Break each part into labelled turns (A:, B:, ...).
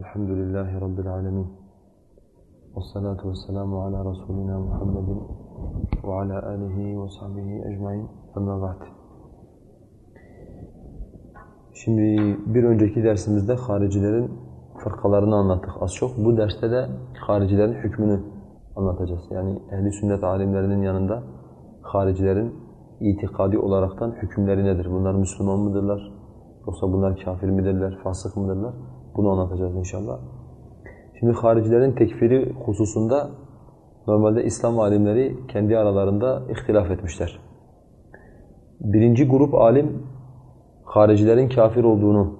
A: Elhamdülillahi Rabbil alemin. Ve salatu ve selamu ala Resulina Muhammedin ve ala alihi ve sahbihi ecmain. Amma ba'd. Şimdi bir önceki dersimizde haricilerin fırkalarını anlattık az çok. Bu derste de haricilerin hükmünü anlatacağız. Yani ehli sünnet alimlerinin yanında haricilerin itikadi olaraktan hükümleri nedir? Bunlar Müslüman mıdırlar? Yoksa bunlar kafir midirler, fasık mıdırlar? Bunu anlatacağız inşallah. Şimdi haricilerin tekfiri hususunda normalde İslam alimleri kendi aralarında ihtilaf etmişler. Birinci grup alim haricilerin kafir olduğunu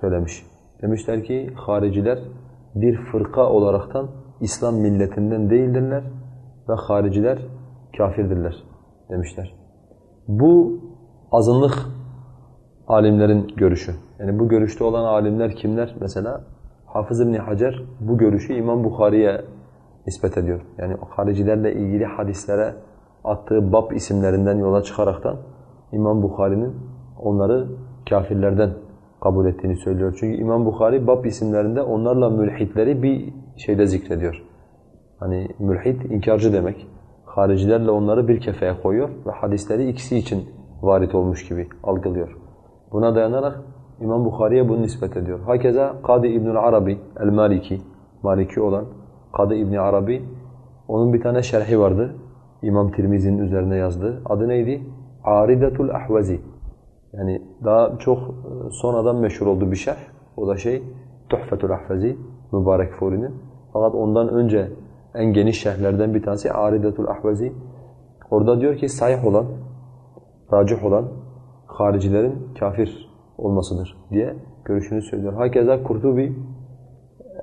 A: söylemiş. Demişler ki hariciler bir fırka olaraktan İslam milletinden değildirler ve hariciler kafirdirler demişler. Bu azınlık alimlerin görüşü. Yani bu görüşte olan alimler kimler? Mesela Hafız İbni Hacer bu görüşü İmam Bukhari'ye nispet ediyor. Yani haricilerle ilgili hadislere attığı bab isimlerinden yola çıkaraktan İmam Bukhari'nin onları kafirlerden kabul ettiğini söylüyor. Çünkü İmam Bukhari bab isimlerinde onlarla mülhitleri bir şeyde zikrediyor. Hani mülhit inkarcı demek. Haricilerle onları bir kefeye koyuyor ve hadisleri ikisi için varit olmuş gibi algılıyor. Buna dayanarak İmam Bukhari'ye bunu nispet ediyor. Hakeza Kadı İbnül Arabi, El-Maliki, Maliki olan Kadı İbn Arabi, onun bir tane şerhi vardı. İmam Tirmizi'nin üzerine yazdığı. Adı neydi? Aridatul Ahvazi. Yani daha çok sonradan meşhur oldu bir şerh. O da şey Tuhfetul Ahvazi, Mübarek Furi'nin. Fakat ondan önce en geniş şerhlerden bir tanesi Aridatul Ahvazi. Orada diyor ki sahih olan, racih olan haricilerin kafir olmasıdır diye görüşünü söylüyor. Hakeza Kurtubi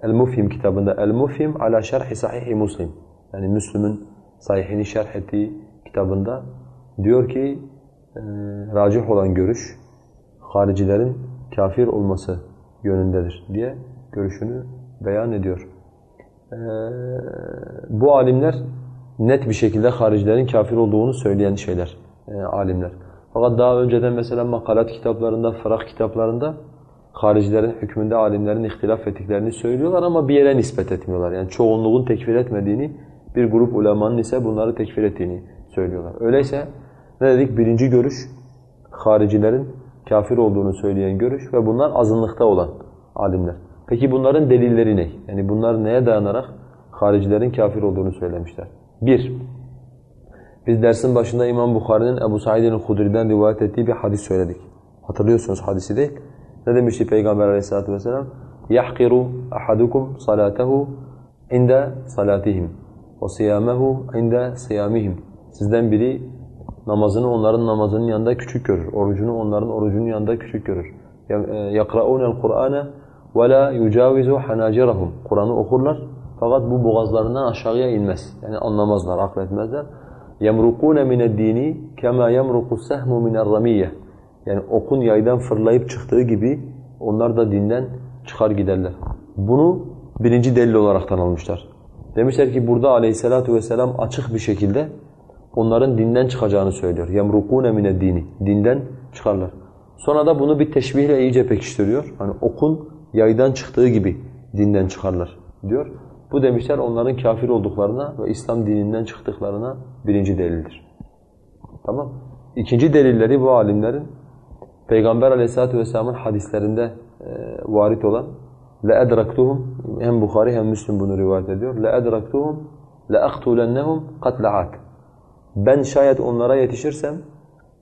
A: El-Mufhim kitabında El-Mufhim ala şerhi sahih Muslim. Yani Müslüm'ün sahihini şerh ettiği kitabında diyor ki e, racih olan görüş haricilerin kafir olması yönündedir diye görüşünü beyan ediyor. E, bu alimler net bir şekilde haricilerin kafir olduğunu söyleyen şeyler, e, alimler. Fakat daha önceden mesela makalat kitaplarında, fırak kitaplarında haricilerin hükmünde alimlerin ihtilaf ettiklerini söylüyorlar ama bir yere nispet etmiyorlar. Yani çoğunluğun tekfir etmediğini, bir grup ulemanın ise bunları tekfir ettiğini söylüyorlar. Öyleyse ne dedik? Birinci görüş, haricilerin kafir olduğunu söyleyen görüş ve bunlar azınlıkta olan alimler. Peki bunların delilleri ne? Yani bunlar neye dayanarak haricilerin kafir olduğunu söylemişler? Bir, biz dersin başında İmam Bukhari'nin Ebu Said'in Hudri'den rivayet ettiği bir hadis söyledik. Hatırlıyorsunuz hadisi değil. Ne demişti Peygamber aleyhissalatu vesselam? يَحْقِرُ أَحَدُكُمْ صَلَاتَهُ عِنْدَ صَلَاتِهِمْ وَصِيَامَهُ عِنْدَ صِيَامِهِمْ Sizden biri namazını onların namazının yanında küçük görür. Orucunu onların orucunun yanında küçük görür. يَقْرَؤُونَ الْقُرْآنَ وَلَا يُجَاوِزُ حَنَاجِرَهُمْ Kur'an'ı okurlar fakat bu boğazlarından aşağıya inmez. Yani anlamazlar, akletmezler. يَمْرُقُونَ مِنَ الدِّينِ كَمَا يَمْرُقُ السَّهْمُ مِنَ الرَّمِيَّةِ Yani okun yaydan fırlayıp çıktığı gibi onlar da dinden çıkar giderler. Bunu birinci delil olaraktan almışlar. Demişler ki burada aleyhissalatu vesselam açık bir şekilde onların dinden çıkacağını söylüyor. يَمْرُقُونَ مِنَ الدِّينِ Dinden çıkarlar. Sonra da bunu bir teşbihle iyice pekiştiriyor. Hani okun yaydan çıktığı gibi dinden çıkarlar diyor. Bu demişler onların kafir olduklarına ve İslam dininden çıktıklarına birinci delildir. Tamam. İkinci delilleri bu alimlerin Peygamber aleyhissalatu vesselamın hadislerinde e, varit olan لَاَدْرَكْتُهُمْ Hem Bukhari hem Müslim bunu rivayet ediyor. لَاَدْرَكْتُهُمْ لَاَقْتُولَنَّهُمْ قَتْلَ عَادٍ Ben şayet onlara yetişirsem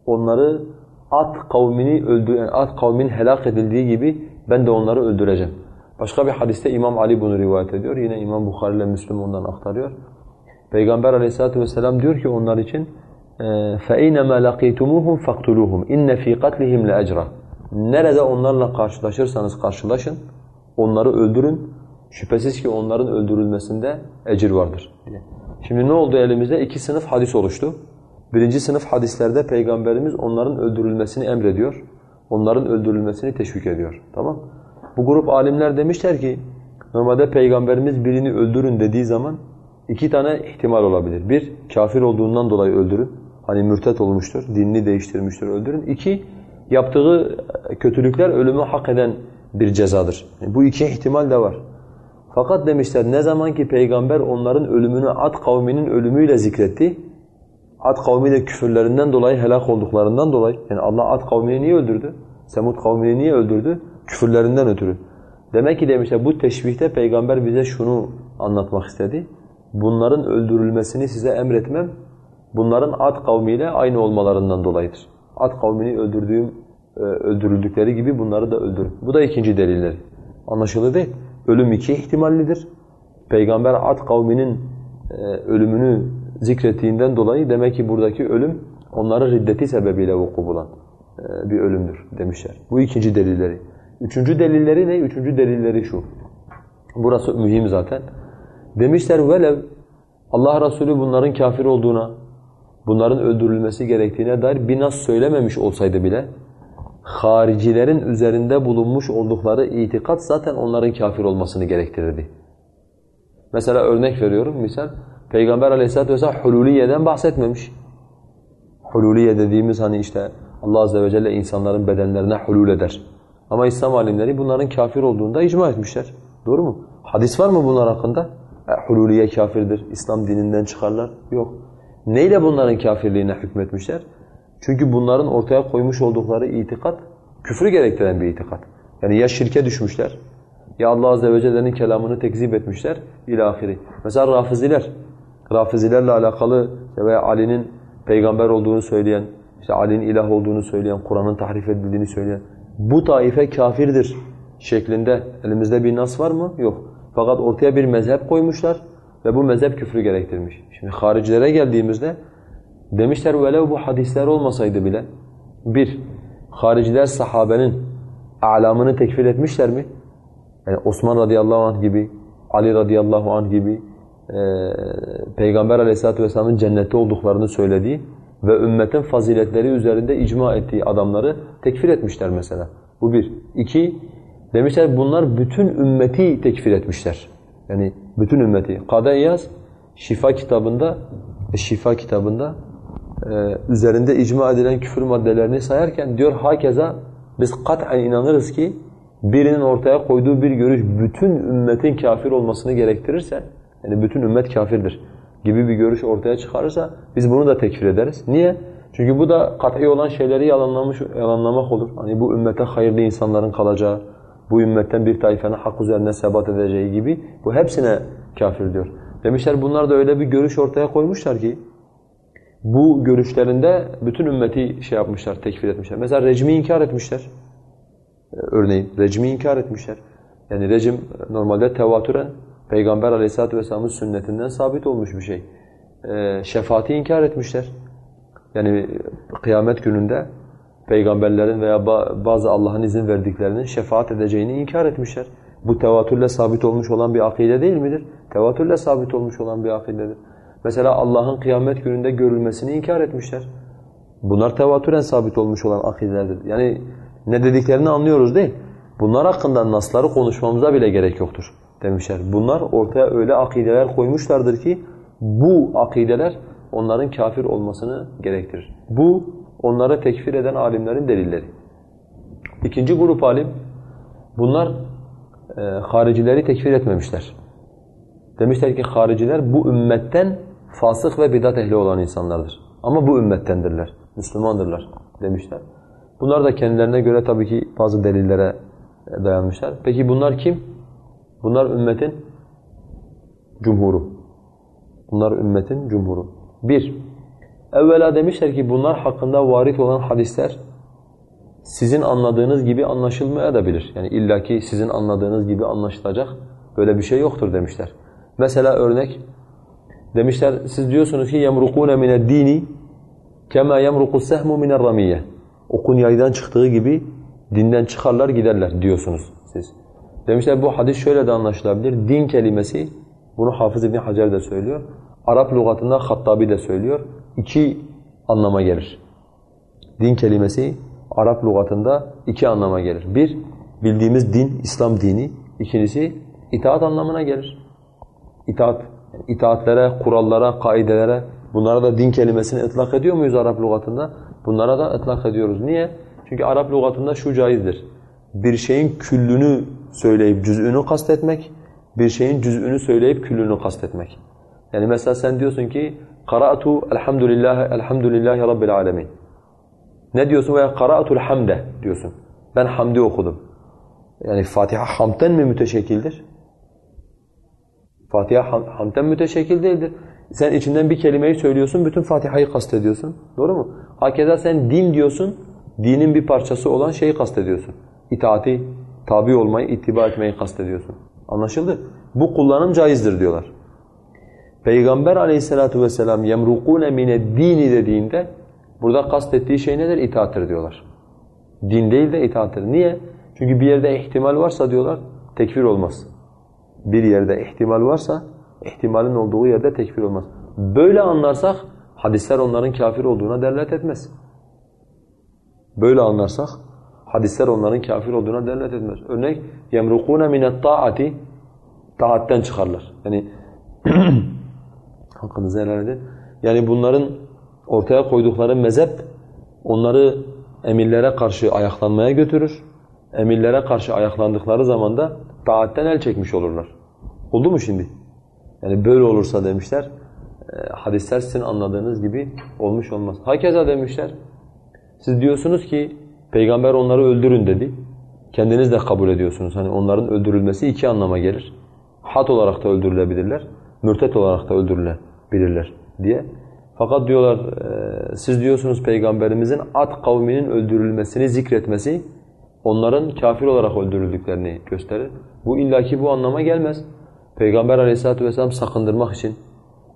A: onları at kavmini öldü yani at kavmin helak edildiği gibi ben de onları öldüreceğim. Başka bir hadiste İmam Ali bunu rivayet ediyor. Yine İmam Bukhari ile Müslim ondan aktarıyor. Peygamber aleyhissalatu vesselam diyor ki onlar için فَاَيْنَمَا لَقِيتُمُوهُمْ فَاقْتُلُوهُمْ اِنَّ ف۪ي قَتْلِهِمْ لَاَجْرًا Nerede onlarla karşılaşırsanız karşılaşın, onları öldürün. Şüphesiz ki onların öldürülmesinde ecir vardır diye. Şimdi ne oldu elimizde? İki sınıf hadis oluştu. Birinci sınıf hadislerde Peygamberimiz onların öldürülmesini emrediyor. Onların öldürülmesini teşvik ediyor. Tamam bu grup alimler demişler ki normalde Peygamberimiz birini öldürün dediği zaman iki tane ihtimal olabilir. Bir, kafir olduğundan dolayı öldürün. Hani mürtet olmuştur, dinini değiştirmiştir öldürün. İki, yaptığı kötülükler ölümü hak eden bir cezadır. Bu iki ihtimal de var. Fakat demişler ne zaman ki peygamber onların ölümünü Ad kavminin ölümüyle zikretti, Ad kavmi de küfürlerinden dolayı helak olduklarından dolayı, yani Allah Ad kavmini niye öldürdü? Semud kavmini niye öldürdü? Küfürlerinden ötürü. Demek ki demişler bu teşbihte peygamber bize şunu anlatmak istedi. Bunların öldürülmesini size emretmem, bunların Ad kavmiyle aynı olmalarından dolayıdır. Ad kavmini öldürdüğüm, e, öldürüldükleri gibi bunları da öldürün. Bu da ikinci delilleri. Anlaşıldı değil. Ölüm iki ihtimallidir. Peygamber Ad kavminin e, ölümünü zikrettiğinden dolayı demek ki buradaki ölüm onların riddeti sebebiyle vuku bulan e, bir ölümdür demişler. Bu ikinci delilleri. Üçüncü delilleri ne? Üçüncü delilleri şu. Burası mühim zaten. Demişler velev Allah Resulü bunların kafir olduğuna, bunların öldürülmesi gerektiğine dair bir nas söylememiş olsaydı bile haricilerin üzerinde bulunmuş oldukları itikat zaten onların kafir olmasını gerektirirdi. Mesela örnek veriyorum misal Peygamber Aleyhisselatü vesselam hululiyeden bahsetmemiş. Hululiye dediğimiz hani işte Allah azze ve celle insanların bedenlerine hulul eder. Ama İslam alimleri bunların kafir olduğunda icma etmişler. Doğru mu? Hadis var mı bunlar hakkında? E, hululiye kafirdir, İslam dininden çıkarlar. Yok. Neyle bunların kafirliğine hükmetmişler? Çünkü bunların ortaya koymuş oldukları itikat, küfrü gerektiren bir itikat. Yani ya şirke düşmüşler, ya Allah Azze ve Celle'nin kelamını tekzip etmişler, ilahiri. Mesela rafiziler, rafizilerle alakalı veya Ali'nin peygamber olduğunu söyleyen, işte Ali'nin ilah olduğunu söyleyen, Kur'an'ın tahrif edildiğini söyleyen, bu taife kafirdir şeklinde elimizde bir nas var mı? Yok. Fakat ortaya bir mezhep koymuşlar ve bu mezhep küfrü gerektirmiş. Şimdi haricilere geldiğimizde demişler velev bu hadisler olmasaydı bile bir, hariciler sahabenin alamını tekfir etmişler mi? Yani Osman radıyallahu anh gibi, Ali radıyallahu anh gibi e, Peygamber aleyhissalatu vesselamın cennette olduklarını söylediği ve ümmetin faziletleri üzerinde icma ettiği adamları tekfir etmişler mesela. Bu bir. İki, demişler bunlar bütün ümmeti tekfir etmişler. Yani bütün ümmeti. Kadeyyaz Şifa kitabında Şifa kitabında e, üzerinde icma edilen küfür maddelerini sayarken diyor hakeza biz kat'en inanırız ki birinin ortaya koyduğu bir görüş bütün ümmetin kafir olmasını gerektirirse yani bütün ümmet kafirdir gibi bir görüş ortaya çıkarırsa biz bunu da tekfir ederiz. Niye? Çünkü bu da kat'i olan şeyleri yalanlamış, yalanlamak olur. Hani bu ümmete hayırlı insanların kalacağı, bu ümmetten bir taifenin hak üzerine sebat edeceği gibi bu hepsine kafir diyor. Demişler bunlar da öyle bir görüş ortaya koymuşlar ki bu görüşlerinde bütün ümmeti şey yapmışlar, tekfir etmişler. Mesela rejimi inkar etmişler. Örneğin rejimi inkar etmişler. Yani rejim normalde tevatüren Peygamber aleyhissalatu vesselamın sünnetinden sabit olmuş bir şey. Ee, şefaati inkar etmişler. Yani kıyamet gününde peygamberlerin veya bazı Allah'ın izin verdiklerinin şefaat edeceğini inkar etmişler. Bu tevatürle sabit olmuş olan bir akide değil midir? Tevatürle sabit olmuş olan bir akidedir. Mesela Allah'ın kıyamet gününde görülmesini inkar etmişler. Bunlar tevatüren sabit olmuş olan akidelerdir. Yani ne dediklerini anlıyoruz değil. Bunlar hakkında nasları konuşmamıza bile gerek yoktur demişler. Bunlar ortaya öyle akideler koymuşlardır ki bu akideler onların kafir olmasını gerektirir. Bu onlara tekfir eden alimlerin delilleri. İkinci grup alim bunlar e, haricileri tekfir etmemişler. Demişler ki hariciler bu ümmetten fasık ve bidat ehli olan insanlardır. Ama bu ümmettendirler, Müslümandırlar demişler. Bunlar da kendilerine göre tabii ki bazı delillere dayanmışlar. Peki bunlar kim? Bunlar ümmetin cumhuru. Bunlar ümmetin cumhuru. Bir, evvela demişler ki bunlar hakkında varit olan hadisler sizin anladığınız gibi anlaşılmaya da bilir. Yani illaki sizin anladığınız gibi anlaşılacak böyle bir şey yoktur demişler. Mesela örnek demişler siz diyorsunuz ki yemrukune mined dini kema yemruku sehmu minel ramiye. Okun yaydan çıktığı gibi dinden çıkarlar giderler diyorsunuz siz. Demişler bu hadis şöyle de anlaşılabilir. Din kelimesi, bunu Hafız İbn Hacer de söylüyor. Arap lügatında Hattabi de söylüyor. İki anlama gelir. Din kelimesi Arap lügatında iki anlama gelir. Bir, bildiğimiz din, İslam dini. İkincisi, itaat anlamına gelir. İtaat, itaatlere, kurallara, kaidelere, bunlara da din kelimesini ıtlak ediyor muyuz Arap lügatında? Bunlara da ıtlak ediyoruz. Niye? Çünkü Arap lügatında şu caizdir. bir şeyin küllünü söyleyip cüz'ünü kastetmek, bir şeyin cüz'ünü söyleyip küllünü kastetmek. Yani mesela sen diyorsun ki qara'tu elhamdülillah elhamdülillahi rabbil alamin. Ne diyorsun veya qara'tul hamde diyorsun. Ben hamdi okudum. Yani Fatiha hamden mi müteşekkildir? Fatiha ham, hamden müteşekkil değildir. Sen içinden bir kelimeyi söylüyorsun, bütün Fatiha'yı kastediyorsun. Doğru mu? Hakeza sen din diyorsun, dinin bir parçası olan şeyi kastediyorsun. İtaati, tabi olmayı, ittiba etmeyi kastediyorsun. Anlaşıldı? Bu kullanım caizdir diyorlar. Peygamber aleyhissalatu vesselam yemrukune mine dini dediğinde burada kastettiği şey nedir? İtaattır diyorlar. Din değil de itaattır. Niye? Çünkü bir yerde ihtimal varsa diyorlar tekfir olmaz. Bir yerde ihtimal varsa ihtimalin olduğu yerde tekfir olmaz. Böyle anlarsak hadisler onların kafir olduğuna delalet etmez. Böyle anlarsak hadisler onların kafir olduğuna delalet etmez. Örnek yemrukune minet taati taatten çıkarlar. Yani hakkınızı helal edin. Yani bunların ortaya koydukları mezhep onları emirlere karşı ayaklanmaya götürür. Emirlere karşı ayaklandıkları zaman da taatten el çekmiş olurlar. Oldu mu şimdi? Yani böyle olursa demişler, e, hadisler sizin anladığınız gibi olmuş olmaz. Hakeza demişler, siz diyorsunuz ki peygamber onları öldürün dedi. Kendiniz de kabul ediyorsunuz. Hani onların öldürülmesi iki anlama gelir. Hat olarak da öldürülebilirler, mürtet olarak da öldürülebilirler diye. Fakat diyorlar, e, siz diyorsunuz peygamberimizin at kavminin öldürülmesini zikretmesi onların kafir olarak öldürüldüklerini gösterir. Bu illaki bu anlama gelmez. Peygamber aleyhissalatu vesselam sakındırmak için,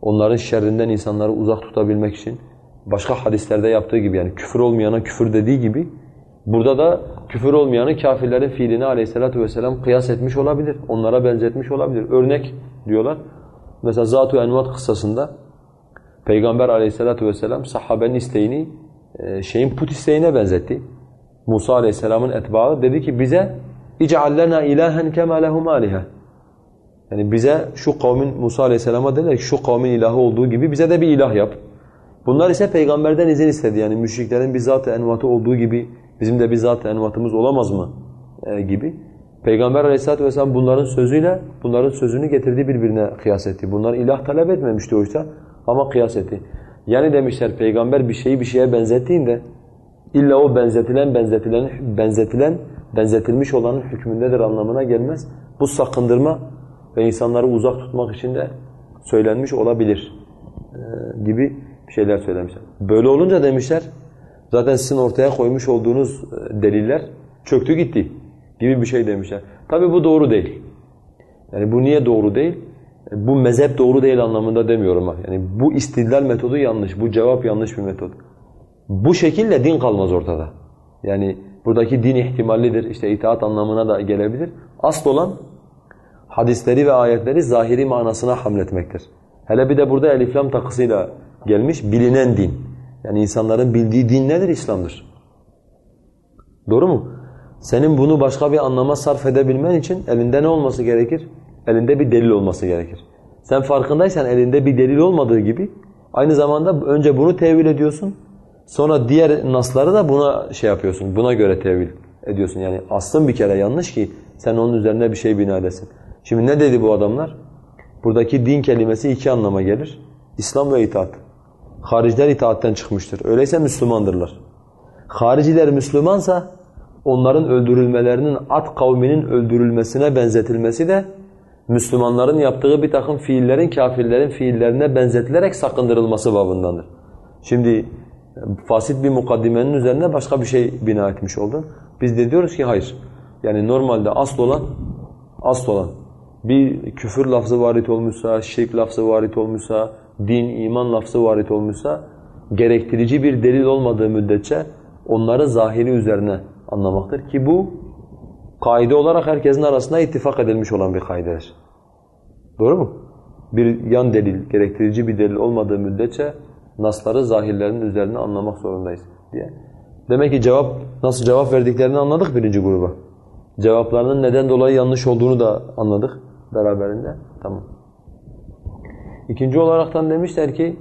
A: onların şerrinden insanları uzak tutabilmek için, başka hadislerde yaptığı gibi yani küfür olmayana küfür dediği gibi, burada da küfür olmayanı kafirlerin fiilini aleyhissalatu vesselam kıyas etmiş olabilir, onlara benzetmiş olabilir. Örnek diyorlar, mesela Zat-ı Envat kıssasında Peygamber aleyhissalatu vesselam sahabenin isteğini e, şeyin put isteğine benzetti. Musa aleyhisselamın etbaı dedi ki bize اِجْعَلْ لَنَا اِلَٰهًا كَمَا لَهُمْ آلِهَا Yani bize şu kavmin Musa aleyhisselama dediler ki şu kavmin ilahı olduğu gibi bize de bir ilah yap. Bunlar ise peygamberden izin istedi. Yani müşriklerin bir zat-ı envatı olduğu gibi bizim de bir zat-ı envatımız olamaz mı e, gibi. Peygamber aleyhisselatü vesselam bunların sözüyle bunların sözünü getirdiği birbirine kıyas etti. Bunlar ilah talep etmemişti oysa ama kıyas etti. Yani demişler peygamber bir şeyi bir şeye benzettiğinde illa o benzetilen benzetilen benzetilen benzetilmiş olanın hükmündedir anlamına gelmez. Bu sakındırma ve insanları uzak tutmak için de söylenmiş olabilir ee, gibi şeyler söylemişler. Böyle olunca demişler zaten sizin ortaya koymuş olduğunuz e, deliller çöktü gitti gibi bir şey demişler. Tabi bu doğru değil. Yani bu niye doğru değil? E, bu mezhep doğru değil anlamında demiyorum. Yani bu istidlal metodu yanlış, bu cevap yanlış bir metod. Bu şekilde din kalmaz ortada. Yani buradaki din ihtimallidir, işte itaat anlamına da gelebilir. Asıl olan hadisleri ve ayetleri zahiri manasına hamletmektir. Hele bir de burada eliflam takısıyla gelmiş bilinen din. Yani insanların bildiği din nedir? İslam'dır. Doğru mu? Senin bunu başka bir anlama sarf edebilmen için elinde ne olması gerekir? Elinde bir delil olması gerekir. Sen farkındaysan elinde bir delil olmadığı gibi aynı zamanda önce bunu tevil ediyorsun. Sonra diğer nasları da buna şey yapıyorsun. Buna göre tevil ediyorsun. Yani aslın bir kere yanlış ki sen onun üzerine bir şey bina edesin. Şimdi ne dedi bu adamlar? Buradaki din kelimesi iki anlama gelir. İslam ve itaat. Hariciler itaatten çıkmıştır. Öyleyse Müslümandırlar. Hariciler Müslümansa onların öldürülmelerinin at kavminin öldürülmesine benzetilmesi de Müslümanların yaptığı bir takım fiillerin kafirlerin fiillerine benzetilerek sakındırılması babındandır. Şimdi fasit bir mukaddimenin üzerine başka bir şey bina etmiş oldun. Biz de diyoruz ki hayır. Yani normalde asıl olan, asıl olan bir küfür lafzı varit olmuşsa, şirk lafzı varit olmuşsa, din, iman lafzı varit olmuşsa gerektirici bir delil olmadığı müddetçe onları zahiri üzerine anlamaktır ki bu kaide olarak herkesin arasında ittifak edilmiş olan bir kaidedir. Doğru mu? Bir yan delil, gerektirici bir delil olmadığı müddetçe nasları zahirlerinin üzerine anlamak zorundayız diye. Demek ki cevap nasıl cevap verdiklerini anladık birinci gruba. Cevaplarının neden dolayı yanlış olduğunu da anladık beraberinde. Tamam. İkinci olaraktan demişler ki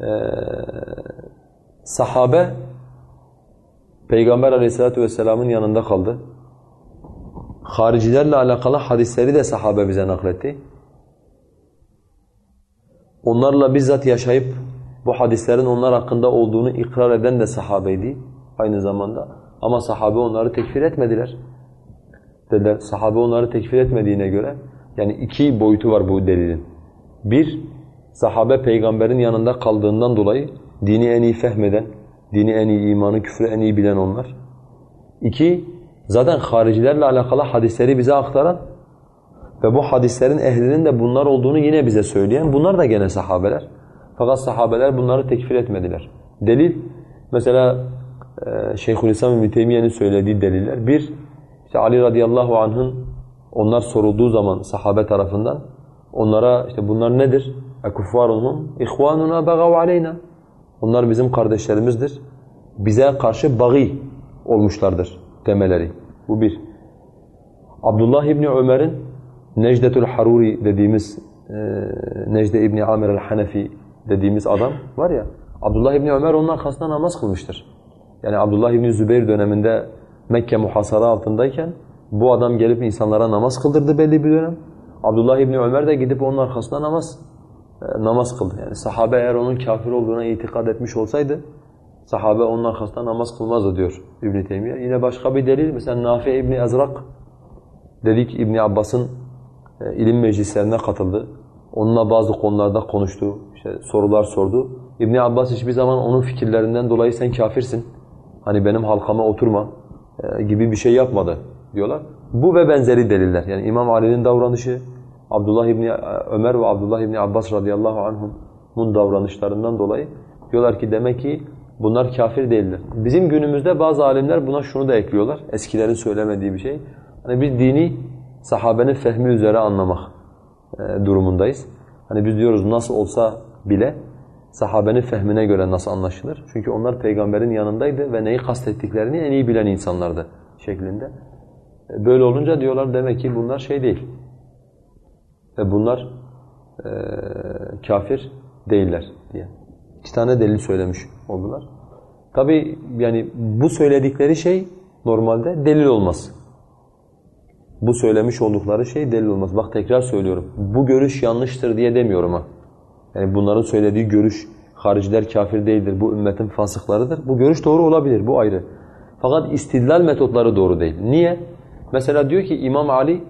A: e, sahabe Peygamber aleyhissalatu vesselamın yanında kaldı. haricilerle alakalı hadisleri de sahabe bize nakletti. Onlarla bizzat yaşayıp bu hadislerin onlar hakkında olduğunu ikrar eden de sahabeydi aynı zamanda. Ama sahabe onları tekfir etmediler. Dediler, sahabe onları tekfir etmediğine göre yani iki boyutu var bu delilin. Bir, sahabe peygamberin yanında kaldığından dolayı dini en iyi fehmeden, dini en iyi imanı, küfrü en iyi bilen onlar. İki, zaten haricilerle alakalı hadisleri bize aktaran ve bu hadislerin ehlinin de bunlar olduğunu yine bize söyleyen, bunlar da gene sahabeler. Fakat sahabeler bunları tekfir etmediler. Delil, mesela e, Şeyhülislam İbn Teymiye'nin söylediği deliller. Bir, işte Ali radıyallahu anh'ın onlar sorulduğu zaman sahabe tarafından onlara işte bunlar nedir? اَكُفَّارُهُمْ اِخْوَانُنَا بَغَوْ عَلَيْنَا Onlar bizim kardeşlerimizdir. Bize karşı bagi olmuşlardır demeleri. Bu bir. Abdullah İbni Ömer'in Necdetül Haruri dediğimiz e, Necde İbni Amir el-Hanefi dediğimiz adam var ya Abdullah İbni Ömer onun arkasında namaz kılmıştır. Yani Abdullah İbni Zübeyir döneminde Mekke muhasara altındayken bu adam gelip insanlara namaz kıldırdı belli bir dönem. Abdullah İbni Ömer de gidip onun arkasında namaz e, namaz kıldı. Yani sahabe eğer onun kafir olduğuna itikad etmiş olsaydı sahabe onun arkasında namaz kılmazdı diyor İbn Teymiye. Yine başka bir delil mesela Nafi İbni Ezrak dedik İbn Abbas'ın e, ilim meclislerine katıldı. Onunla bazı konularda konuştu, işte sorular sordu. İbn Abbas hiçbir zaman onun fikirlerinden dolayı sen kafirsin. Hani benim halkama oturma e, gibi bir şey yapmadı diyorlar. Bu ve benzeri deliller. Yani İmam Ali'nin davranışı, Abdullah İbni Ömer ve Abdullah İbni Abbas radıyallahu anhum'un davranışlarından dolayı diyorlar ki demek ki bunlar kafir değiller. Bizim günümüzde bazı alimler buna şunu da ekliyorlar. Eskilerin söylemediği bir şey. Hani biz dini sahabenin fehmi üzere anlamak e, durumundayız. Hani biz diyoruz nasıl olsa bile sahabenin fehmine göre nasıl anlaşılır? Çünkü onlar peygamberin yanındaydı ve neyi kastettiklerini en iyi bilen insanlardı şeklinde. E, böyle olunca diyorlar demek ki bunlar şey değil. Ve bunlar e, kafir değiller diye. İki tane delil söylemiş oldular. Tabi yani bu söyledikleri şey normalde delil olmaz. Bu söylemiş oldukları şey delil olmaz. Bak tekrar söylüyorum. Bu görüş yanlıştır diye demiyorum ha. Yani bunların söylediği görüş hariciler kafir değildir, bu ümmetin fasıklarıdır. Bu görüş doğru olabilir, bu ayrı. Fakat istidlal metotları doğru değil. Niye? Mesela diyor ki İmam Ali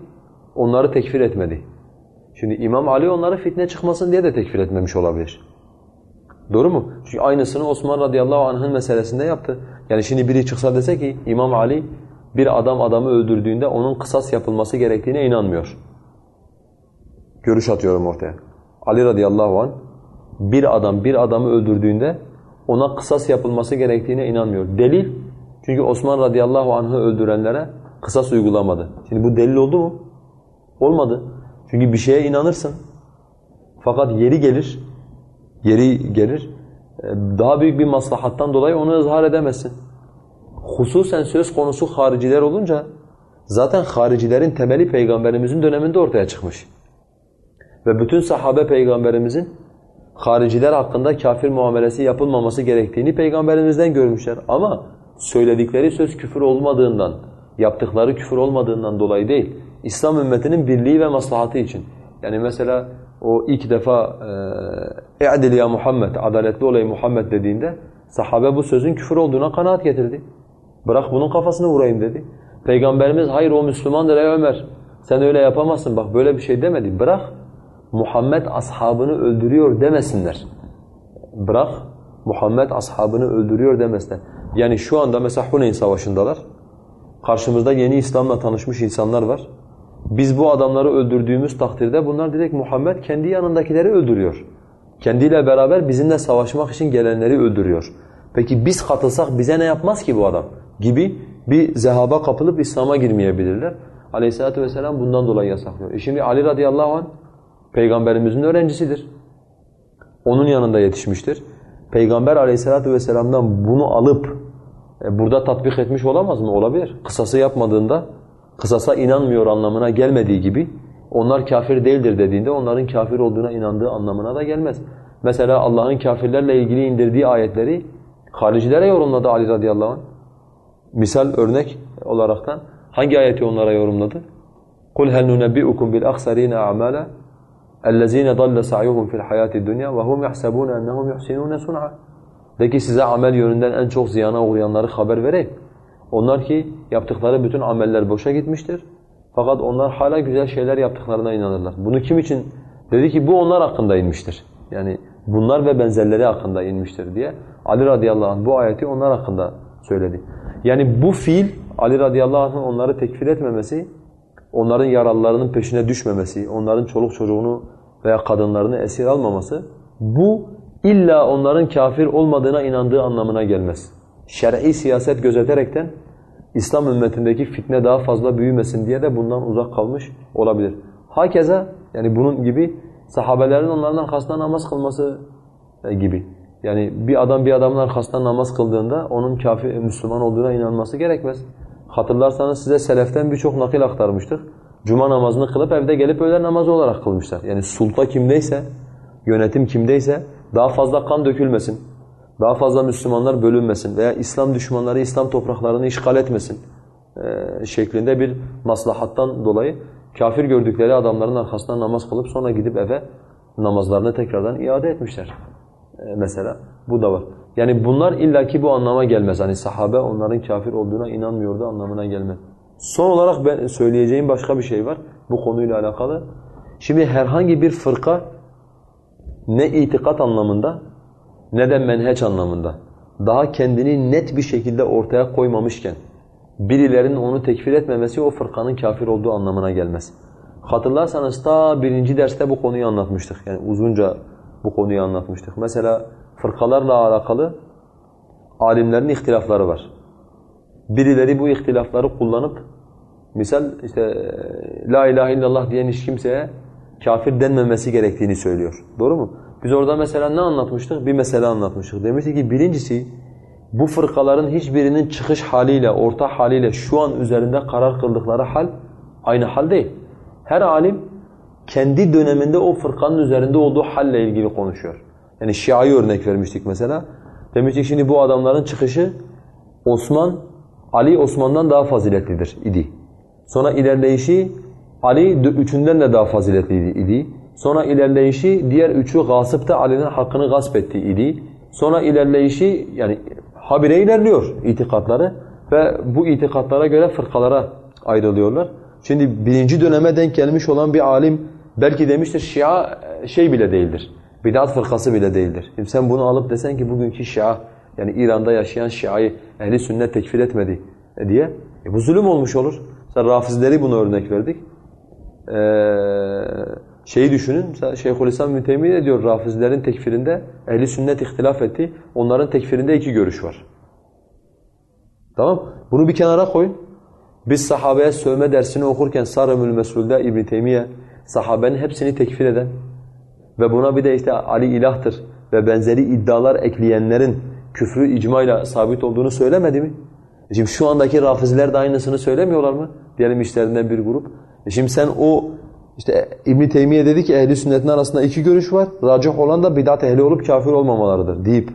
A: onları tekfir etmedi. Şimdi İmam Ali onları fitne çıkmasın diye de tekfir etmemiş olabilir. Doğru mu? Çünkü aynısını Osman radıyallahu anh'ın meselesinde yaptı. Yani şimdi biri çıksa dese ki İmam Ali bir adam adamı öldürdüğünde onun kısas yapılması gerektiğine inanmıyor. Görüş atıyorum ortaya. Ali radıyallahu anh bir adam bir adamı öldürdüğünde ona kısas yapılması gerektiğine inanmıyor. Delil çünkü Osman radıyallahu anh'ı öldürenlere kısas uygulamadı. Şimdi bu delil oldu mu? Olmadı. Çünkü bir şeye inanırsın. Fakat yeri gelir, yeri gelir, e, daha büyük bir maslahattan dolayı onu ızhar edemezsin. Hususen söz konusu hariciler olunca zaten haricilerin temeli peygamberimizin döneminde ortaya çıkmış. Ve bütün sahabe peygamberimizin hariciler hakkında kafir muamelesi yapılmaması gerektiğini peygamberimizden görmüşler. Ama söyledikleri söz küfür olmadığından, yaptıkları küfür olmadığından dolayı değil. İslam ümmetinin birliği ve maslahatı için. Yani mesela o ilk defa اَعْدِلْ ya Muhammed, adaletli olayı Muhammed dediğinde sahabe bu sözün küfür olduğuna kanaat getirdi. Bırak bunun kafasını vurayım dedi. Peygamberimiz hayır o Müslümandır ey Ömer. Sen öyle yapamazsın bak böyle bir şey demedi. Bırak Muhammed ashabını öldürüyor demesinler. Bırak Muhammed ashabını öldürüyor demesinler. Yani şu anda mesela Huneyn Savaşı'ndalar. Karşımızda yeni İslam'la tanışmış insanlar var. Biz bu adamları öldürdüğümüz takdirde bunlar direkt Muhammed kendi yanındakileri öldürüyor. Kendiyle beraber bizimle savaşmak için gelenleri öldürüyor. Peki biz katılsak bize ne yapmaz ki bu adam? Gibi bir zehaba kapılıp İslam'a girmeyebilirler. Aleyhisselatü vesselam bundan dolayı yasaklıyor. E şimdi Ali radıyallahu anh Peygamberimizin öğrencisidir. Onun yanında yetişmiştir. Peygamber aleyhissalatu vesselam'dan bunu alıp e, burada tatbik etmiş olamaz mı? Olabilir. Kısası yapmadığında kısasa inanmıyor anlamına gelmediği gibi onlar kafir değildir dediğinde onların kafir olduğuna inandığı anlamına da gelmez. Mesela Allah'ın kafirlerle ilgili indirdiği ayetleri haricilere yorumladı Ali radıyallahu anh. Misal örnek olaraktan hangi ayeti onlara yorumladı? قُلْ هَلْ نُنَبِّئُكُمْ بِالْأَخْسَرِينَ أَعْمَالًا الَّذ۪ينَ ضَلَّ سَعْيُهُمْ فِي الْحَيَاةِ الدُّنْيَا وَهُمْ يَحْسَبُونَ أَنَّهُمْ يُحْسِنُونَ صُنْعًا de ki size amel yönünden en çok ziyana uğrayanları haber vereyim. Onlar ki yaptıkları bütün ameller boşa gitmiştir. Fakat onlar hala güzel şeyler yaptıklarına inanırlar. Bunu kim için? Dedi ki bu onlar hakkında inmiştir. Yani bunlar ve benzerleri hakkında inmiştir diye. Ali radıyallahu anh bu ayeti onlar hakkında söyledi. Yani bu fiil Ali radıyallahu anh'ın onları tekfir etmemesi, onların yaralılarının peşine düşmemesi, onların çoluk çocuğunu veya kadınlarını esir almaması bu illa onların kafir olmadığına inandığı anlamına gelmez. Şer'i siyaset gözeterekten İslam ümmetindeki fitne daha fazla büyümesin diye de bundan uzak kalmış olabilir. Hakeza yani bunun gibi sahabelerin onların arkasında namaz kılması e, gibi. Yani bir adam bir adamın arkasında namaz kıldığında onun kafir Müslüman olduğuna inanması gerekmez. Hatırlarsanız size seleften birçok nakil aktarmıştık. Cuma namazını kılıp evde gelip öğle namazı olarak kılmışlar. Yani sulta kimdeyse, yönetim kimdeyse daha fazla kan dökülmesin, daha fazla Müslümanlar bölünmesin veya İslam düşmanları İslam topraklarını işgal etmesin e, şeklinde bir maslahattan dolayı kafir gördükleri adamların arkasından namaz kılıp sonra gidip eve namazlarını tekrardan iade etmişler e, mesela. Bu da var. Yani bunlar illaki bu anlama gelmez. Hani sahabe onların kafir olduğuna inanmıyordu anlamına gelmez. Son olarak ben söyleyeceğim başka bir şey var bu konuyla alakalı. Şimdi herhangi bir fırka ne itikat anlamında ne de menheç anlamında daha kendini net bir şekilde ortaya koymamışken birilerinin onu tekfir etmemesi o fırkanın kafir olduğu anlamına gelmez. Hatırlarsanız ta birinci derste bu konuyu anlatmıştık. Yani uzunca bu konuyu anlatmıştık. Mesela fırkalarla alakalı alimlerin ihtilafları var. Birileri bu ihtilafları kullanıp misal işte la ilahe illallah diyen hiç kimseye kafir denmemesi gerektiğini söylüyor. Doğru mu? Biz orada mesela ne anlatmıştık? Bir mesele anlatmıştık. Demiştik ki birincisi bu fırkaların hiçbirinin çıkış haliyle, orta haliyle şu an üzerinde karar kıldıkları hal aynı hal değil. Her alim kendi döneminde o fırkanın üzerinde olduğu halle ilgili konuşuyor. Yani Şia'yı örnek vermiştik mesela. Demiştik şimdi bu adamların çıkışı Osman, Ali Osman'dan daha faziletlidir idi. Sonra ilerleyişi Ali üçünden de daha faziletliydi idi. Sonra ilerleyişi diğer üçü gasıpta Ali'nin hakkını gasp etti idi. Sonra ilerleyişi yani habire ilerliyor itikatları ve bu itikatlara göre fırkalara ayrılıyorlar. Şimdi birinci döneme denk gelmiş olan bir alim belki demiştir Şia şey bile değildir. Bidat fırkası bile değildir. Şimdi sen bunu alıp desen ki bugünkü Şia yani İran'da yaşayan Şia'yı ehli sünnet tekfir etmedi e diye e bu zulüm olmuş olur. Mesela Rafizleri bunu örnek verdik. Ee, şeyi düşünün, Şeyhülislam Müteymi de diyor Rafizilerin tekfirinde ehli sünnet ihtilaf etti. Onların tekfirinde iki görüş var. Tamam? Bunu bir kenara koyun. Biz sahabeye sövme dersini okurken Sarımül Mesul'de İbn Teymiye sahabenin hepsini tekfir eden ve buna bir de işte Ali ilahtır ve benzeri iddialar ekleyenlerin küfrü icmayla sabit olduğunu söylemedi mi? E şimdi şu andaki rafiziler de aynısını söylemiyorlar mı? Diyelim işlerinden bir grup. E şimdi sen o işte İbn Teymiye dedi ki ehli sünnetin arasında iki görüş var. Racih olan da bidat ehli olup kafir olmamalarıdır deyip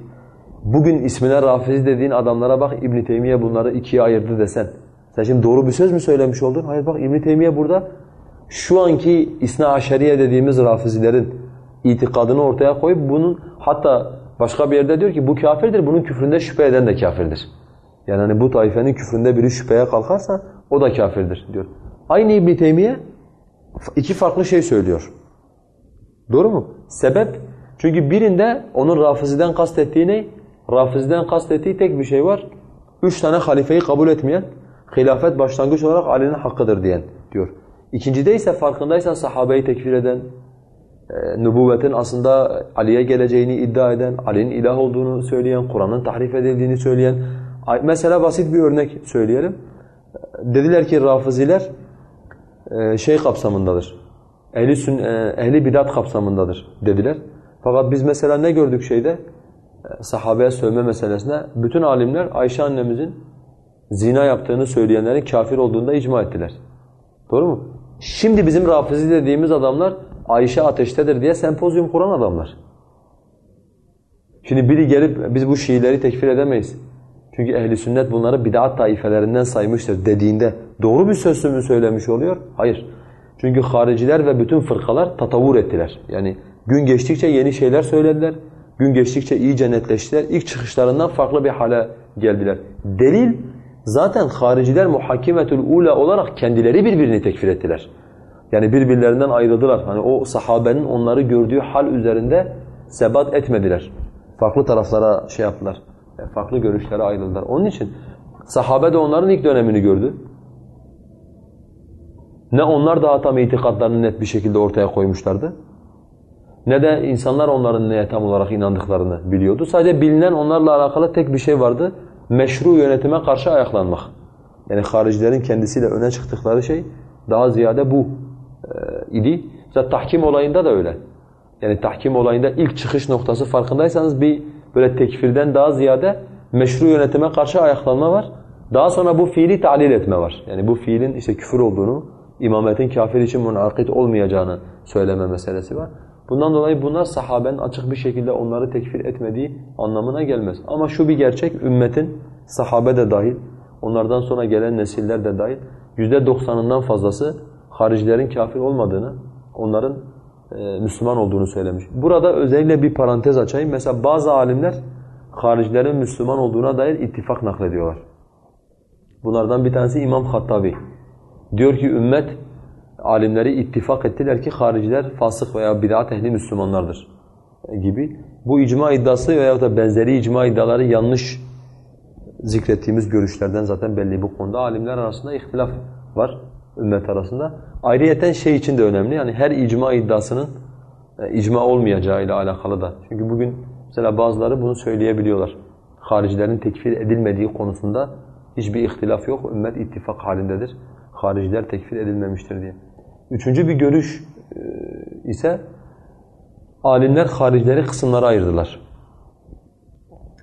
A: bugün ismine rafizi dediğin adamlara bak İbn Teymiye bunları ikiye ayırdı desen. Sen şimdi doğru bir söz mü söylemiş oldun? Hayır bak İbn Teymiye burada şu anki İsna Aşeriye dediğimiz rafizilerin itikadını ortaya koyup bunun hatta başka bir yerde diyor ki bu kafirdir, bunun küfründe şüphe eden de kafirdir. Yani hani bu taifenin küfründe biri şüpheye kalkarsa o da kafirdir diyor. Aynı İbn Teymiye iki farklı şey söylüyor. Doğru mu? Sebep çünkü birinde onun Rafiziden kastettiği ne? Rafiziden kastettiği tek bir şey var. Üç tane halifeyi kabul etmeyen, hilafet başlangıç olarak Ali'nin hakkıdır diyen diyor. İkincide ise farkındaysan sahabeyi tekfir eden, e, nübüvvetin aslında Ali'ye geleceğini iddia eden, Ali'nin ilah olduğunu söyleyen, Kur'an'ın tahrif edildiğini söyleyen. Mesela basit bir örnek söyleyelim. Dediler ki Rafiziler e, şey kapsamındadır. Ehli, sün, e, ehli bidat kapsamındadır dediler. Fakat biz mesela ne gördük şeyde? E, sahabeye sövme meselesinde bütün alimler Ayşe annemizin zina yaptığını söyleyenlerin kafir olduğunda icma ettiler. Doğru mu? Şimdi bizim rafizi dediğimiz adamlar Ayşe ateştedir diye sempozyum kuran adamlar. Şimdi biri gelip biz bu Şiileri tekfir edemeyiz. Çünkü ehli sünnet bunları bid'at taifelerinden saymıştır dediğinde doğru bir söz mü söylemiş oluyor? Hayır. Çünkü hariciler ve bütün fırkalar tatavur ettiler. Yani gün geçtikçe yeni şeyler söylediler. Gün geçtikçe iyice netleştiler. İlk çıkışlarından farklı bir hale geldiler. Delil zaten hariciler muhakimetül ula olarak kendileri birbirini tekfir ettiler. Yani birbirlerinden ayrıldılar. Hani o sahabenin onları gördüğü hal üzerinde sebat etmediler. Farklı taraflara şey yaptılar. Farklı görüşlere ayrıldılar. Onun için sahabe de onların ilk dönemini gördü. Ne onlar daha tam itikadlarını net bir şekilde ortaya koymuşlardı. Ne de insanlar onların neye tam olarak inandıklarını biliyordu. Sadece bilinen onlarla alakalı tek bir şey vardı. Meşru yönetime karşı ayaklanmak. Yani haricilerin kendisiyle öne çıktıkları şey daha ziyade bu e, idi. Mesela tahkim olayında da öyle. Yani tahkim olayında ilk çıkış noktası farkındaysanız bir böyle tekfirden daha ziyade meşru yönetime karşı ayaklanma var. Daha sonra bu fiili talil etme var. Yani bu fiilin işte küfür olduğunu, imametin kafir için münakit olmayacağını söyleme meselesi var. Bundan dolayı bunlar sahabenin açık bir şekilde onları tekfir etmediği anlamına gelmez. Ama şu bir gerçek, ümmetin sahabe de dahil, onlardan sonra gelen nesiller de dahil yüzde doksanından fazlası haricilerin kafir olmadığını, onların Müslüman olduğunu söylemiş. Burada özellikle bir parantez açayım. Mesela bazı alimler haricilerin Müslüman olduğuna dair ittifak naklediyorlar. Bunlardan bir tanesi İmam Hattabi. Diyor ki ümmet alimleri ittifak ettiler ki hariciler fasık veya bid'at ehli Müslümanlardır gibi. Bu icma iddiası veya da benzeri icma iddiaları yanlış zikrettiğimiz görüşlerden zaten belli bu konuda. Alimler arasında ihtilaf var ümmet arasında. Ayrıyeten şey için de önemli yani her icma iddiasının e, icma olmayacağı ile alakalı da. Çünkü bugün mesela bazıları bunu söyleyebiliyorlar. Haricilerin tekfir edilmediği konusunda hiçbir ihtilaf yok. Ümmet ittifak halindedir. Hariciler tekfir edilmemiştir diye. Üçüncü bir görüş e, ise alimler haricileri kısımlara ayırdılar.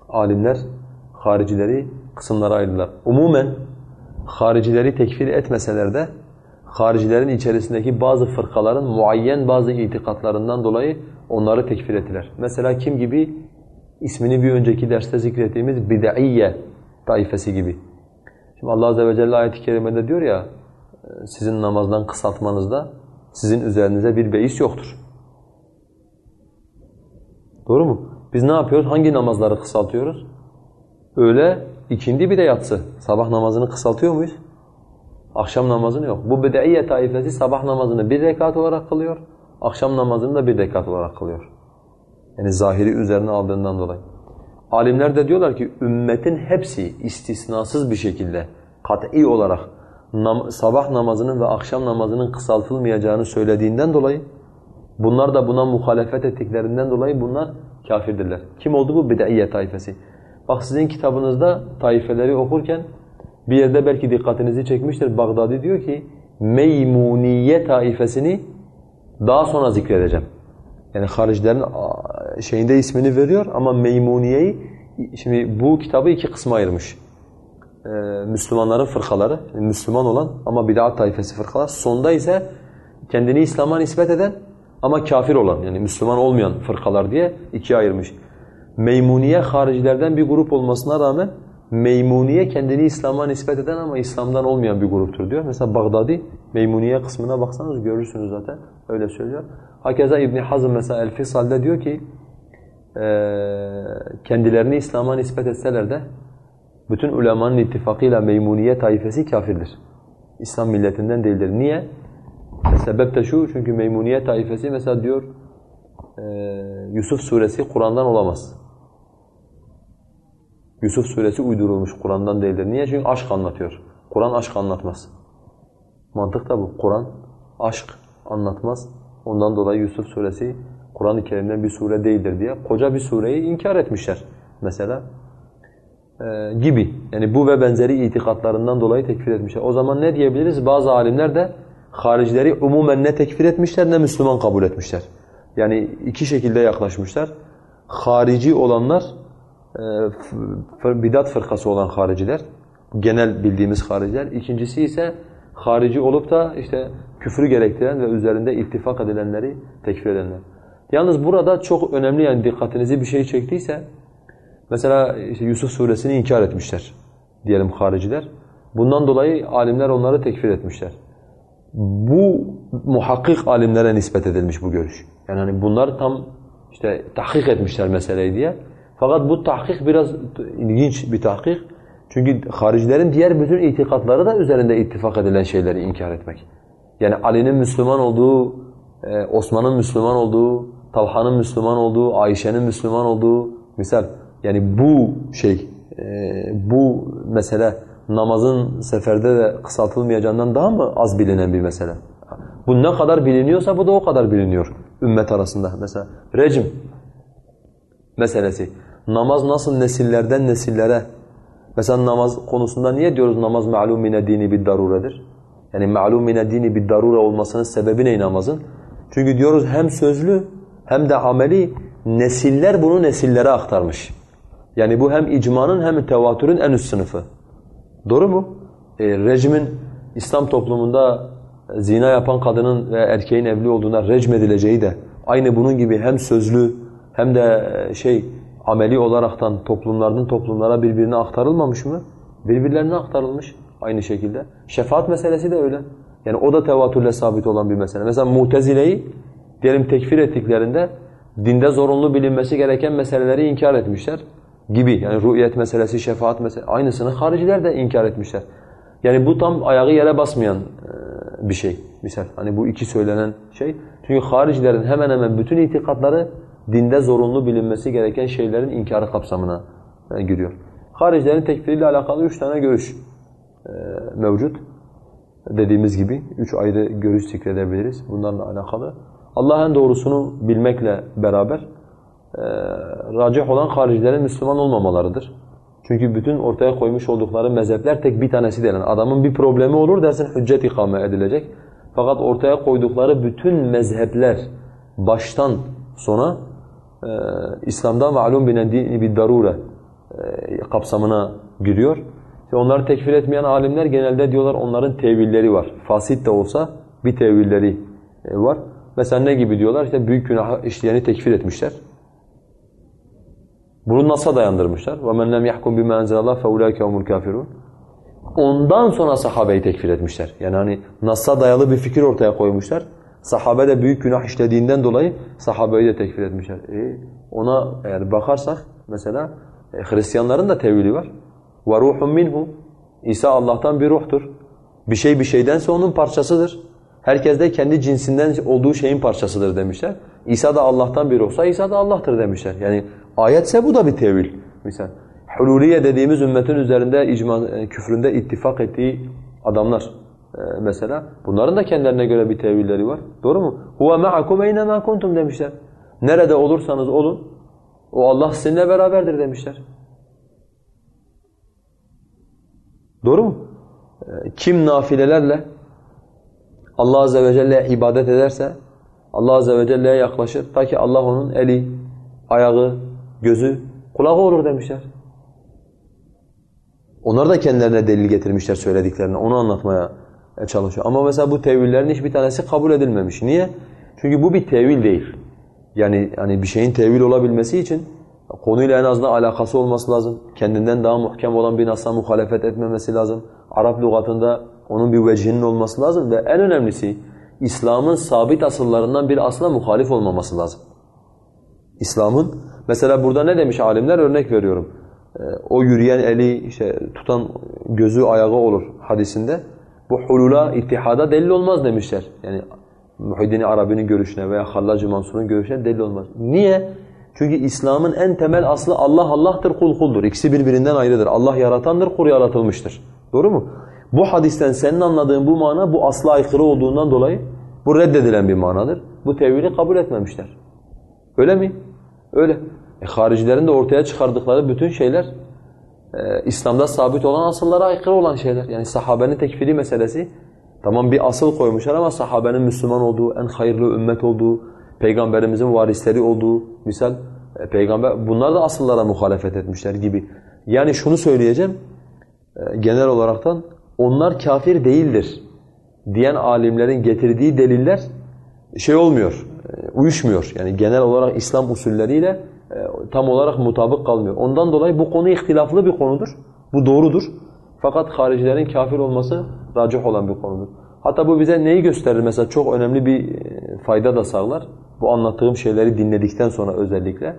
A: Alimler haricileri kısımlara ayırdılar. Umumen haricileri tekfir etmeseler de haricilerin içerisindeki bazı fırkaların muayyen bazı itikatlarından dolayı onları tekfir ettiler. Mesela kim gibi? ismini bir önceki derste zikrettiğimiz bid'iyye taifesi gibi. Şimdi Allah Azze ve Celle ayet-i kerimede diyor ya sizin namazdan kısaltmanızda sizin üzerinize bir beis yoktur. Doğru mu? Biz ne yapıyoruz? Hangi namazları kısaltıyoruz? Öğle, ikindi bir de yatsı. Sabah namazını kısaltıyor muyuz? Akşam namazını yok. Bu bed'iyye taifesi sabah namazını bir rekat olarak kılıyor. Akşam namazını da bir rekat olarak kılıyor. Yani zahiri üzerine aldığından dolayı. Alimler de diyorlar ki ümmetin hepsi istisnasız bir şekilde kat'i olarak nam sabah namazının ve akşam namazının kısaltılmayacağını söylediğinden dolayı bunlar da buna muhalefet ettiklerinden dolayı bunlar kafirdirler. Kim oldu bu? Bid'iyye taifesi. Bak sizin kitabınızda taifeleri okurken bir yerde belki dikkatinizi çekmiştir. Bagdadi diyor ki Meymuniye taifesini daha sonra zikredeceğim. Yani haricilerin şeyinde ismini veriyor ama Meymuniye'yi şimdi bu kitabı iki kısma ayırmış. Ee, Müslümanların fırkaları, Müslüman olan ama bid'at taifesi fırkalar. Sonda ise kendini İslam'a nispet eden ama kafir olan yani Müslüman olmayan fırkalar diye ikiye ayırmış. Meymuniye haricilerden bir grup olmasına rağmen Meymuniye kendini İslam'a nispet eden ama İslam'dan olmayan bir gruptur diyor. Mesela Bagdadi Meymuniye kısmına baksanız görürsünüz zaten öyle söylüyor. Hakeza İbn Hazm mesela El Fisal'de diyor ki e, kendilerini İslam'a nispet etseler de bütün ulemanın ittifakıyla Meymuniye taifesi kafirdir. İslam milletinden değildir. Niye? Sebep de şu çünkü Meymuniye taifesi mesela diyor e, Yusuf suresi Kur'an'dan olamaz. Yusuf suresi uydurulmuş, Kur'an'dan değildir. Niye? Çünkü aşk anlatıyor. Kur'an aşk anlatmaz. Mantık da bu. Kur'an aşk anlatmaz. Ondan dolayı Yusuf suresi Kur'an-ı Kerim'den bir sure değildir diye koca bir sureyi inkar etmişler mesela. Ee, gibi. Yani bu ve benzeri itikatlarından dolayı tekfir etmişler. O zaman ne diyebiliriz? Bazı alimler de haricileri umumen ne tekfir etmişler ne Müslüman kabul etmişler. Yani iki şekilde yaklaşmışlar. Harici olanlar bidat fırkası olan hariciler, genel bildiğimiz hariciler. İkincisi ise harici olup da işte küfrü gerektiren ve üzerinde ittifak edilenleri tekfir edenler. Yalnız burada çok önemli yani dikkatinizi bir şey çektiyse Mesela işte Yusuf suresini inkar etmişler diyelim hariciler. Bundan dolayı alimler onları tekfir etmişler. Bu muhakkik alimlere nispet edilmiş bu görüş. Yani hani bunlar tam işte tahkik etmişler meseleyi diye. Fakat bu tahkik biraz ilginç bir tahkik. Çünkü haricilerin diğer bütün itikatları da üzerinde ittifak edilen şeyleri inkar etmek. Yani Ali'nin Müslüman olduğu, e, Osman'ın Müslüman olduğu, Talha'nın Müslüman olduğu, Ayşe'nin Müslüman olduğu misal. Yani bu şey, e, bu mesele namazın seferde de kısaltılmayacağından daha mı az bilinen bir mesele? Bu ne kadar biliniyorsa bu da o kadar biliniyor ümmet arasında. Mesela recm meselesi. Namaz nasıl nesillerden nesillere Mesela namaz konusunda niye diyoruz namaz ma'lum mine dini bir daruredir? Yani ma'lum mine dini bir darure olmasının sebebi ne namazın? Çünkü diyoruz hem sözlü hem de ameli nesiller bunu nesillere aktarmış. Yani bu hem icmanın hem tevatürün en üst sınıfı. Doğru mu? E, rejmin İslam toplumunda zina yapan kadının ve erkeğin evli olduğuna recm edileceği de aynı bunun gibi hem sözlü hem de e, şey ameli olaraktan toplumlardan toplumlara birbirine aktarılmamış mı? Birbirlerine aktarılmış aynı şekilde. Şefaat meselesi de öyle. Yani o da tevatürle sabit olan bir mesele. Mesela Mutezile'yi diyelim tekfir ettiklerinde dinde zorunlu bilinmesi gereken meseleleri inkar etmişler gibi. Yani rü'yet meselesi, şefaat meselesi aynısını hariciler de inkar etmişler. Yani bu tam ayağı yere basmayan e, bir şey. Misal hani bu iki söylenen şey. Çünkü haricilerin hemen hemen bütün itikatları dinde zorunlu bilinmesi gereken şeylerin inkarı kapsamına e, giriyor. Haricilerin tekfiriyle alakalı üç tane görüş e, mevcut. Dediğimiz gibi üç ayrı görüş zikredebiliriz bunlarla alakalı. Allah'ın doğrusunu bilmekle beraber e, racih olan haricilerin Müslüman olmamalarıdır. Çünkü bütün ortaya koymuş oldukları mezhepler tek bir tanesi değil. adamın bir problemi olur dersin hüccet ikame edilecek. Fakat ortaya koydukları bütün mezhepler baştan sona e, İslam'da malum binen dini bir darure e, kapsamına giriyor. İşte onları tekfir etmeyen alimler genelde diyorlar onların tevilleri var. Fasit de olsa bir tevilleri e, var. Mesela ne gibi diyorlar? İşte büyük günah işleyeni tekfir etmişler. Bunu Nas'a dayandırmışlar. وَمَنْ لَمْ يَحْكُمْ بِمَا أَنْزَلَ اللّٰهِ فَاُولَٰئِكَ هُمُ الْكَافِرُونَ Ondan sonra sahabeyi tekfir etmişler. Yani hani Nas'a dayalı bir fikir ortaya koymuşlar. Sahabe de büyük günah işlediğinden dolayı sahabeyi de tekfir etmişler. E, ona eğer bakarsak mesela e, Hristiyanların da tevili var. وَرُوحٌ مِنْهُ İsa Allah'tan bir ruhtur. Bir şey bir şeydense onun parçasıdır. Herkes de kendi cinsinden olduğu şeyin parçasıdır demişler. İsa da Allah'tan bir ruhsa İsa da Allah'tır demişler. Yani ayetse bu da bir tevil. Misal Hululiye dediğimiz ümmetin üzerinde icma, e, küfründe ittifak ettiği adamlar ee, mesela. Bunların da kendilerine göre bir tevilleri var. Doğru mu? Huve ma'akum eyne kuntum demişler. Nerede olursanız olun, o Allah sizinle beraberdir demişler. Doğru mu? Ee, kim nafilelerle Allah Azze ve Celle'ye ibadet ederse Allah Azze ve Celle'ye yaklaşır. Ta ki Allah onun eli, ayağı, gözü, kulağı olur demişler. Onlar da kendilerine delil getirmişler söylediklerini. Onu anlatmaya çalışıyor. Ama mesela bu tevillerin hiçbir tanesi kabul edilmemiş. Niye? Çünkü bu bir tevil değil. Yani hani bir şeyin tevil olabilmesi için konuyla en azından alakası olması lazım. Kendinden daha muhkem olan bir nasla muhalefet etmemesi lazım. Arap lügatında onun bir vecihinin olması lazım ve en önemlisi İslam'ın sabit asıllarından bir asla muhalif olmaması lazım. İslam'ın mesela burada ne demiş alimler örnek veriyorum. Ee, o yürüyen eli işte tutan gözü ayağı olur hadisinde bu hulula, ittihada delil olmaz demişler. Yani Muhyiddin Arabi'nin görüşüne veya Hallacı Mansur'un görüşüne delil olmaz. Niye? Çünkü İslam'ın en temel aslı Allah Allah'tır, kul kuldur. İkisi birbirinden ayrıdır. Allah yaratandır, kul yaratılmıştır. Doğru mu? Bu hadisten senin anladığın bu mana bu asla aykırı olduğundan dolayı bu reddedilen bir manadır. Bu tevhili kabul etmemişler. Öyle mi? Öyle. E, haricilerin de ortaya çıkardıkları bütün şeyler e, İslam'da sabit olan asıllara aykırı olan şeyler. Yani sahabenin tekfiri meselesi tamam bir asıl koymuşlar ama sahabenin Müslüman olduğu, en hayırlı ümmet olduğu, peygamberimizin varisleri olduğu misal e, peygamber bunlar da asıllara muhalefet etmişler gibi. Yani şunu söyleyeceğim e, genel olaraktan onlar kafir değildir diyen alimlerin getirdiği deliller şey olmuyor, e, uyuşmuyor. Yani genel olarak İslam usulleriyle tam olarak mutabık kalmıyor. Ondan dolayı bu konu ihtilaflı bir konudur. Bu doğrudur. Fakat haricilerin kafir olması racih olan bir konudur. Hatta bu bize neyi gösterir? Mesela çok önemli bir e, fayda da sağlar. Bu anlattığım şeyleri dinledikten sonra özellikle.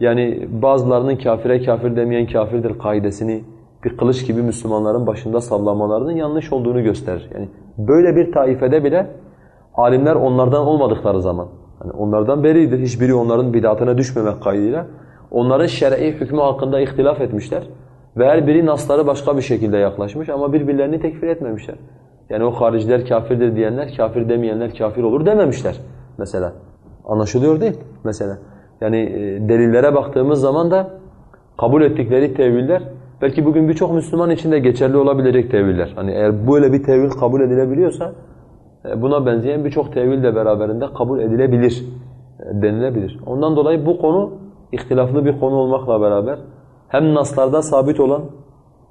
A: Yani bazılarının kafire kafir demeyen kafirdir kaidesini bir kılıç gibi Müslümanların başında sallamalarının yanlış olduğunu gösterir. Yani böyle bir taifede bile alimler onlardan olmadıkları zaman, hani onlardan beridir, hiçbiri onların bidatına düşmemek kaydıyla, onların şer'i hükmü hakkında ihtilaf etmişler ve her biri nasları başka bir şekilde yaklaşmış ama birbirlerini tekfir etmemişler. Yani o hariciler kafirdir diyenler, kafir demeyenler kafir olur dememişler mesela. Anlaşılıyor değil mesela. Yani e, delillere baktığımız zaman da kabul ettikleri teviller belki bugün birçok Müslüman için de geçerli olabilecek teviller. Hani eğer böyle bir tevil kabul edilebiliyorsa buna benzeyen birçok tevil de beraberinde kabul edilebilir, e, denilebilir. Ondan dolayı bu konu ihtilaflı bir konu olmakla beraber hem naslarda sabit olan,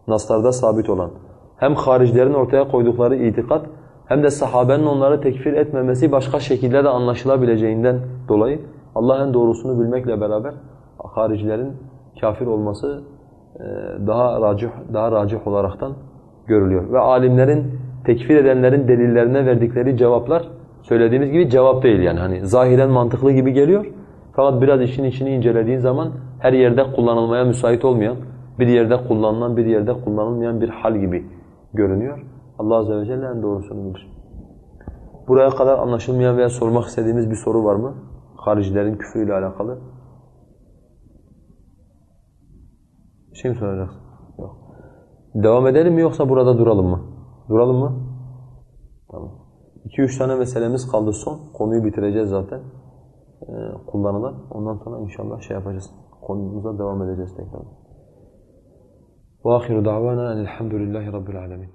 A: naslarda sabit olan, hem haricilerin ortaya koydukları itikat hem de sahabenin onları tekfir etmemesi başka şekilde de anlaşılabileceğinden dolayı Allah en doğrusunu bilmekle beraber haricilerin kafir olması e, daha racih daha racih olaraktan görülüyor. Ve alimlerin tekfir edenlerin delillerine verdikleri cevaplar söylediğimiz gibi cevap değil yani. Hani zahiren mantıklı gibi geliyor. Fakat biraz işin içini incelediğin zaman her yerde kullanılmaya müsait olmayan, bir yerde kullanılan, bir yerde kullanılmayan bir hal gibi görünüyor. Allah Azze ve Celle en doğrusunu bilir. Buraya kadar anlaşılmayan veya sormak istediğimiz bir soru var mı? Haricilerin küfrüyle alakalı. Bir şey mi soracaksın? Yok. Devam edelim mi yoksa burada duralım mı? Duralım mı? Tamam. İki üç tane meselemiz kaldı son. Konuyu bitireceğiz zaten. Ee, kullanılan. Ondan sonra inşallah şey yapacağız. Konumuza devam edeceğiz tekrar. وآخر دعوانا أن الحمد لله رب العالمين